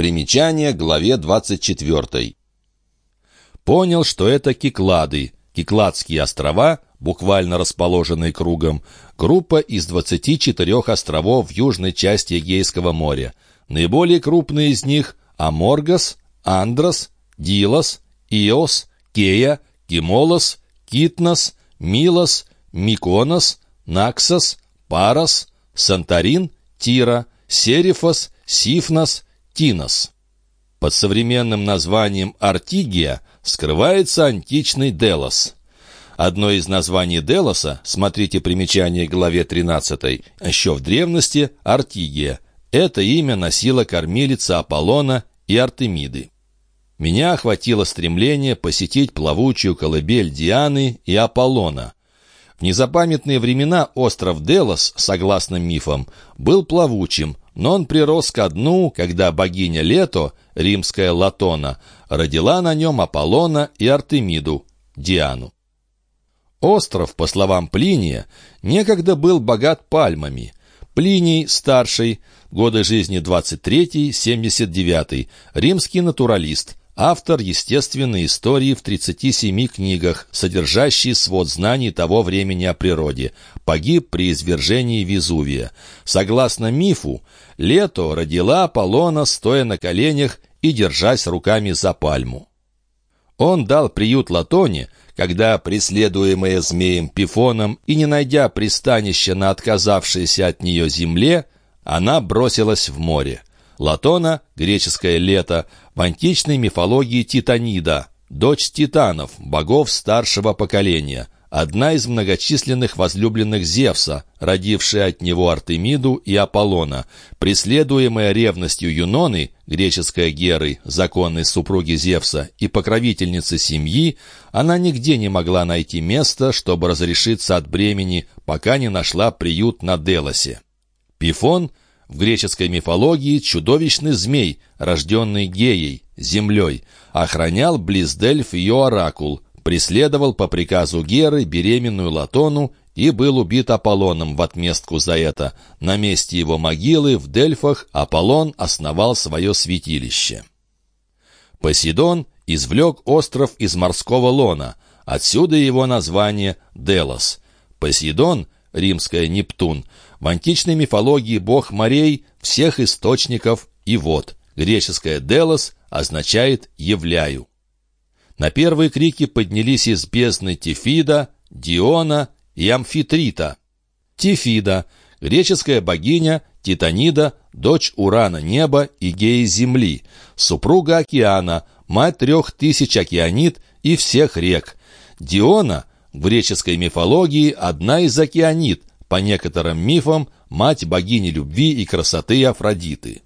Примечание к главе 24. Понял, что это Киклады, Кикладские острова, буквально расположенные кругом, группа из 24 островов в южной части Егейского моря. Наиболее крупные из них – Аморгас, Андрос, Дилос, Иос, Кея, Кимолос, Китнос, Милос, Миконос, Наксос, Парос, Санторин, Тира, Серифос, Сифнос, Тинос. Под современным названием Артигия скрывается античный Делос. Одно из названий Делоса, смотрите примечание к главе 13, еще в древности Артигия. Это имя носила кормилица Аполлона и Артемиды. Меня охватило стремление посетить плавучую колыбель Дианы и Аполлона. В незапамятные времена остров Делос, согласно мифам, был плавучим, но он прирос ко дну, когда богиня Лето, римская Латона, родила на нем Аполлона и Артемиду, Диану. Остров, по словам Плиния, некогда был богат пальмами. Плиний, старший, годы жизни 23-79, римский натуралист, автор естественной истории в 37 книгах, содержащий свод знаний того времени о природе, погиб при извержении Везувия. Согласно мифу, Лето родила Аполлона, стоя на коленях и держась руками за пальму. Он дал приют Латоне, когда, преследуемая змеем Пифоном и не найдя пристанища на отказавшейся от нее земле, она бросилась в море. Латона, греческое лето, в античной мифологии Титанида, дочь титанов, богов старшего поколения, одна из многочисленных возлюбленных Зевса, родившая от него Артемиду и Аполлона, преследуемая ревностью Юноны, греческая Геры, законной супруги Зевса и покровительницы семьи, она нигде не могла найти места, чтобы разрешиться от бремени, пока не нашла приют на Делосе. Пифон — в греческой мифологии чудовищный змей, рожденный Геей, землей, охранял близ Дельф ее оракул, преследовал по приказу Геры беременную Латону и был убит Аполлоном в отместку за это. На месте его могилы в Дельфах Аполлон основал свое святилище. Посейдон извлек остров из морского лона, отсюда его название Делос. Посейдон, римская Нептун, в античной мифологии бог морей, всех источников и вод. Греческое «делос» означает «являю». На первые крики поднялись из бездны Тифида, Диона и Амфитрита. Тифида — греческая богиня, Титанида, дочь Урана неба и Геи земли, супруга океана, мать трех тысяч океанит и всех рек. Диона — в греческой мифологии одна из океанит, по некоторым мифам, мать богини любви и красоты Афродиты.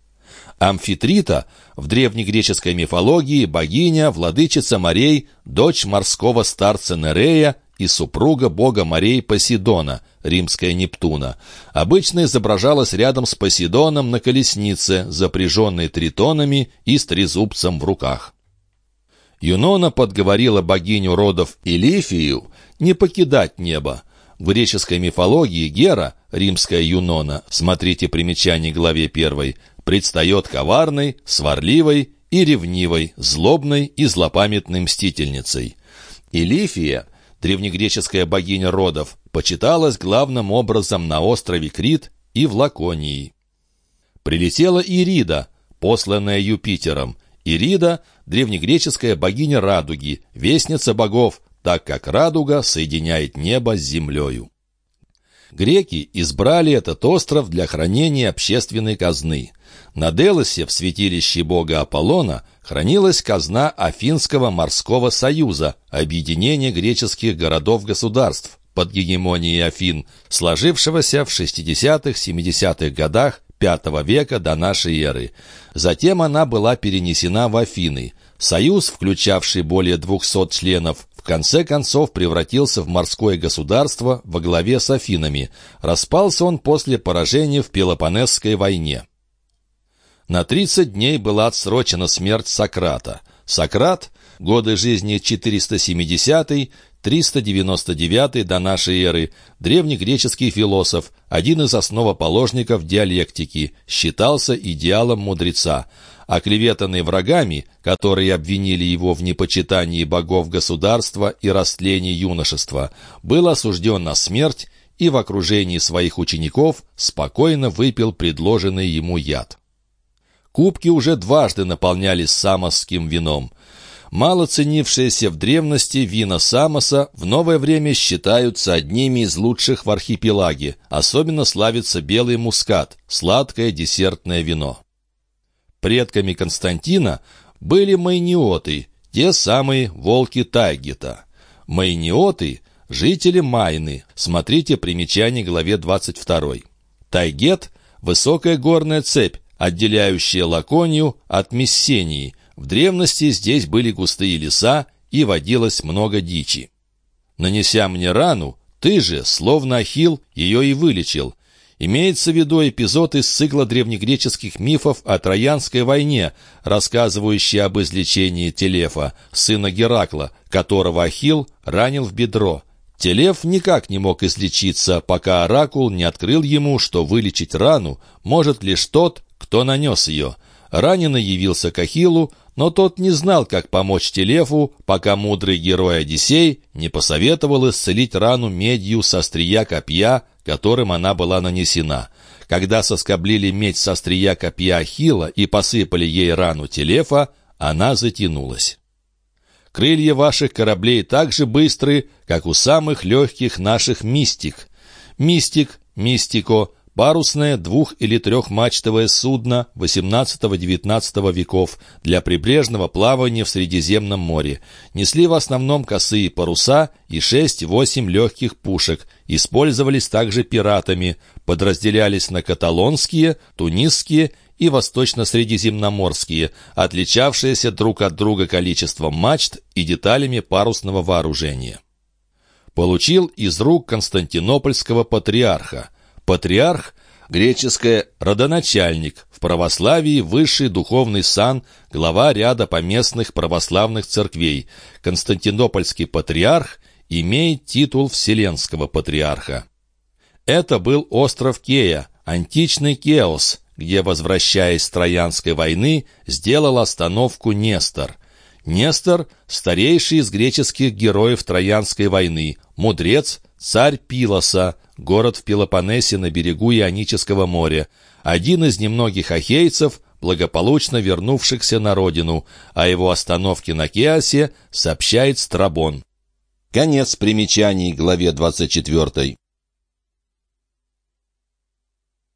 Амфитрита в древнегреческой мифологии богиня, владычица морей, дочь морского старца Нерея и супруга бога морей Посейдона, римская Нептуна. Обычно изображалась рядом с Посейдоном на колеснице, запряженной тритонами и с трезубцем в руках. Юнона подговорила богиню родов Илифию не покидать небо, в греческой мифологии Гера, римская Юнона, смотрите примечание главе 1, предстает коварной, сварливой и ревнивой, злобной и злопамятной мстительницей. Илифия, древнегреческая богиня родов, почиталась главным образом на острове Крит и в Лаконии. Прилетела Ирида, посланная Юпитером. Ирида – древнегреческая богиня радуги, вестница богов, так как радуга соединяет небо с землею. Греки избрали этот остров для хранения общественной казны. На Делосе, в святилище бога Аполлона, хранилась казна Афинского морского союза, объединение греческих городов-государств под гегемонией Афин, сложившегося в 60-70-х годах V века до нашей эры. Затем она была перенесена в Афины. Союз, включавший более 200 членов, конце концов превратился в морское государство во главе с Афинами. Распался он после поражения в Пелопонесской войне. На 30 дней была отсрочена смерть Сократа. Сократ, годы жизни 470 399 до нашей эры, древнегреческий философ, один из основоположников диалектики, считался идеалом мудреца. Оклеветанный врагами, которые обвинили его в непочитании богов государства и растлении юношества, был осужден на смерть и в окружении своих учеников спокойно выпил предложенный ему яд. Кубки уже дважды наполнялись самосским вином. Мало ценившиеся в древности вина Самоса в новое время считаются одними из лучших в архипелаге. Особенно славится белый мускат, сладкое десертное вино. Предками Константина были майниоты, те самые волки Тайгета. Майниоты – жители Майны, смотрите примечание главе 22. Тайгет – высокая горная цепь, отделяющая Лаконию от Мессении – в древности здесь были густые леса и водилось много дичи. Нанеся мне рану, ты же, словно Ахил, ее и вылечил. Имеется в виду эпизод из цикла древнегреческих мифов о Троянской войне, рассказывающий об излечении Телефа, сына Геракла, которого Ахил ранил в бедро. Телеф никак не мог излечиться, пока Оракул не открыл ему, что вылечить рану может лишь тот, кто нанес ее. Раненый явился к Ахиллу, но тот не знал, как помочь Телефу, пока мудрый герой Одиссей не посоветовал исцелить рану медью со острия копья, которым она была нанесена. Когда соскоблили медь со острия копья Ахилла и посыпали ей рану Телефа, она затянулась. Крылья ваших кораблей так же быстры, как у самых легких наших мистик. Мистик, мистико, Парусное двух- или трехмачтовое судно XVIII-XIX веков для прибрежного плавания в Средиземном море. Несли в основном косые паруса и 6-8 легких пушек. Использовались также пиратами. Подразделялись на каталонские, тунисские и восточно-средиземноморские, отличавшиеся друг от друга количеством мачт и деталями парусного вооружения. Получил из рук константинопольского патриарха – Патриарх – греческое «родоначальник», в православии высший духовный сан, глава ряда поместных православных церквей. Константинопольский патриарх имеет титул Вселенского патриарха. Это был остров Кея, античный Кеос, где, возвращаясь с Троянской войны, сделал остановку Нестор. Нестор – старейший из греческих героев Троянской войны, мудрец, царь Пилоса, город в Пелопоннесе на берегу Ионического моря, один из немногих ахейцев, благополучно вернувшихся на родину, о его остановке на Кеосе сообщает Страбон. Конец примечаний главе 24.